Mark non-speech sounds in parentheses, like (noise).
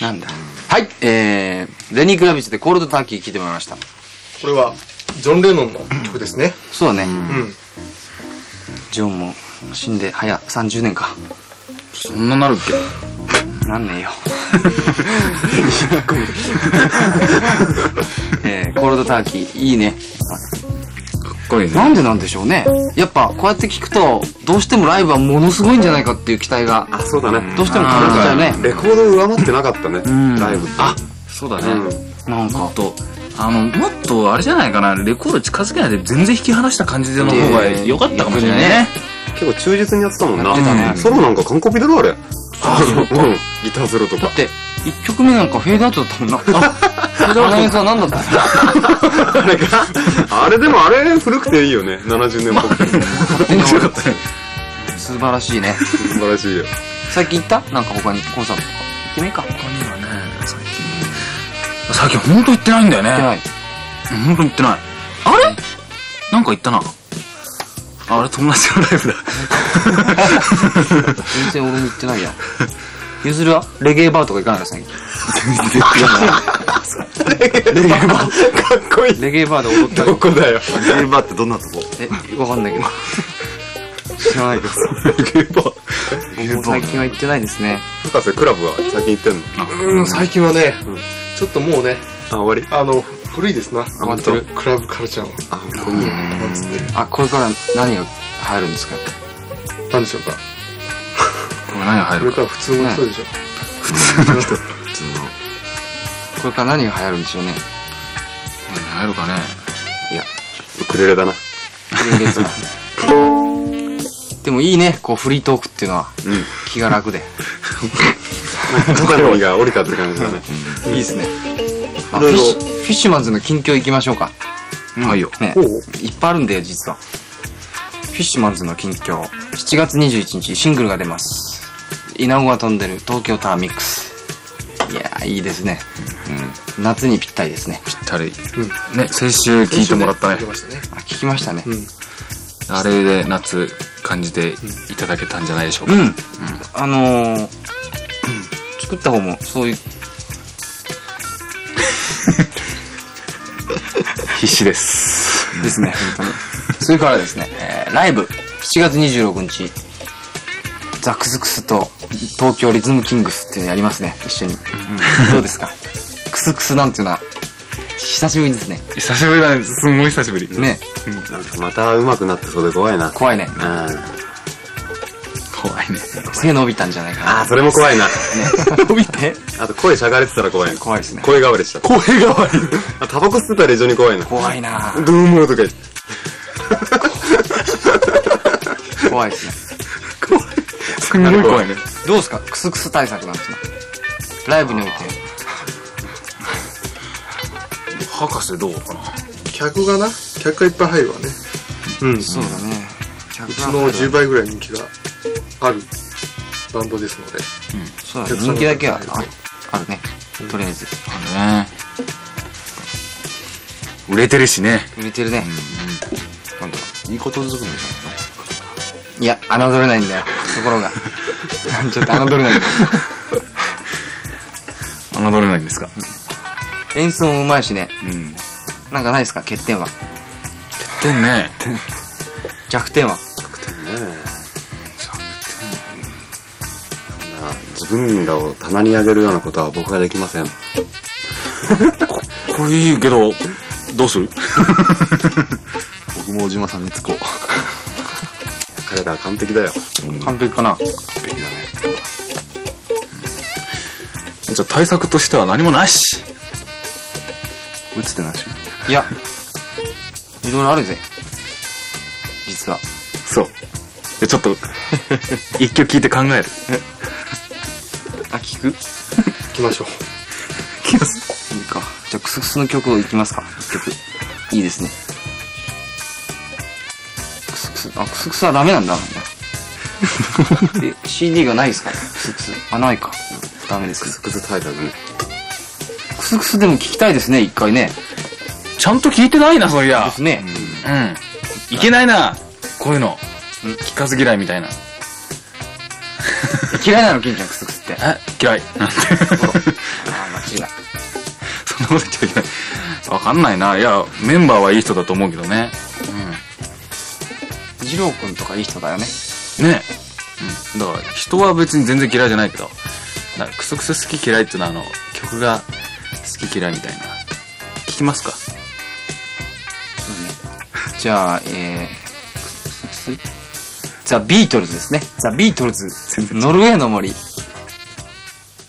なんだ。はい、えー、レニー・クラビッツでコールドターキー聴いてもらいました。これは、ジョン・レノンの曲ですね。そうだね。うん。ジョンも死んで早30年か。そんななるっけ？なんねえよ。(laughs) (laughs) えー、コールドターキー、いいね。かっこいいね。なんでなんでしょうね。やっぱ、こうやって聞くと、どうしてもライブはものすごいんじゃないかっていう期待が、あ、そうだね。どうしても感じちゃうね。レコードを上回ってなかったね。ライブって。あ、そうだね。うん。なんかもっ、と、あの、もっと、あれじゃないかな、レコード近づけないで全然引き離した感じでの方が良かったかもしれないね。結構忠実にやってたもんな。やってたねソロなんか完コピだろ、あれ。あ、そうか。うん。ギターソロとかだっ。て、1曲目なんかフェードアウトだったもんな。(laughs) あ、フェードアウトの演奏は何だった？ん (laughs) だあれか。あれでもあれ古くていいよね。70年っぽくて。面白かったね。素晴らしいね。素晴らしいよ。最近行った？なんか他に？コンサートとか？行ってねえか。行っ他にはね、最近。最近ほんと行ってないんだよね。てない。ほんと行ってない。あれ？なんか行ったな。ああれ友達のライブだ。(laughs) 全然俺も行ってないやん。ゆずるはレゲエバーとか行かないか最近。(laughs) レゲエバー。かっこいい。レゲエバーで踊ったり。どこだよ。ゲーバーってどんなとこ？え、わかんないけど。知らないです。ゲーバー。僕も最近は行ってないですね。博士クラブは最近行ってんの？うん、最近はね、ちょっともうね、あ、終わり？あの、古いですな。ハマってるクラブカルチャーは。あ、これから何が流行るんですか？なんでしょうか？これ何が入るか。これから普通の人でしょ。普通の。これから何が流行るんでしょうね。何が入るかね。いや、ウクレレだな。いいですかでもいいね、こうフリートークっていうのは。うん。気が楽で。肩の荷が降りたって感じだね。いいですね。あフィッシュ、フィッシュマンズの近況行きましょうか。はいよ。ねほう。いっぱいあるんだよ、実は。フィッシュマンズの近況。7月21日、シングルが出ます。いなごが飛んでる東京タワーミックス。いやー、いいですね。うん。夏にぴったりですね。ぴったり。ね、先週聞いてもらったねね。あ、聞きましたね。うん。あれで夏感じていただけたんじゃないでしょうか。うん。あのー、作った方もそういう、(laughs) 必死です。ですね、本当に。(laughs) それからですね、えーライブ、7月26日、ザクスクスと東京リズムキングスっていうのやりますね、一緒に。どうですか？クスクスなんていうのは、久しぶりですね。久しぶりだね。すんごい久しぶり。ね、なんかまた上手くなってそうで怖いな。怖いね。うん。怖いね。背伸びたんじゃないかな。あー、それも怖いな。(laughs) 伸びて？あと声しゃがれてたら怖いな。怖いですね。声変わりした。声変わりあ、タバコ吸ってたら非常に怖いな。怖いなどうもとか言って。怖いですね。すんごい怖いね。どうですか？クスクス対策なんですか？ライブにおいて。博士どうかな？客がな、客がいっぱい入るわね。うん。うそうだね。ちの10倍ぐらい人気があるバンドですので。そうだね。人気だけはああるね。とりあえず。あるね。売れてるしね。売れてるね。今度いいことずくめじいや、侮れないんだよ。ところが。(laughs) ちょっと侮れない。(laughs) 侮れないんですか。演奏もうまいしね。うん。なんかないですか？欠点は。でもね、弱点は。ねえ。自分らを棚に上げるようなことは僕はできません。これいいけど、どうする？(laughs) 僕も小島さんにつこう。彼らは完璧だよ。完璧かなべきだね。じゃあ対策としては何もないし。打つってなし。いや、いろいろあるぜ。実は。そう。で、ちょっと、一曲聴いて考える。あ、聞く？行きましょう。(laughs) いいか。じゃあ、クスクスの曲をいきますか。一曲。いいですね。クスクス、あ、クスクスはダメなんだ。え、CD がないですか？クスクス。あ、ないか。ダメですね。くずタイトルね。クスクスでも聞きたいですね、一回ね。ちゃんと聞いてないな、そういやで。すね。うん。いけないな。こういうの。聞かず嫌いみたいな。(laughs) 嫌いなの、ケンちゃん、クスクスって。え嫌い。なんて。言っちゃいけない。わかんないな。いや、メンバーはいい人だと思うけどね。二郎くんとかいい人だよね。ねうん。だから、人は別に全然嫌いじゃないけど、だからクソクソ好き嫌いっていうのは、あの、曲が好き嫌いみたいな。聞きますか？じゃあ、えー、ザ・ビートルズですね。ザ・ビートルズ。ノルウェーの森。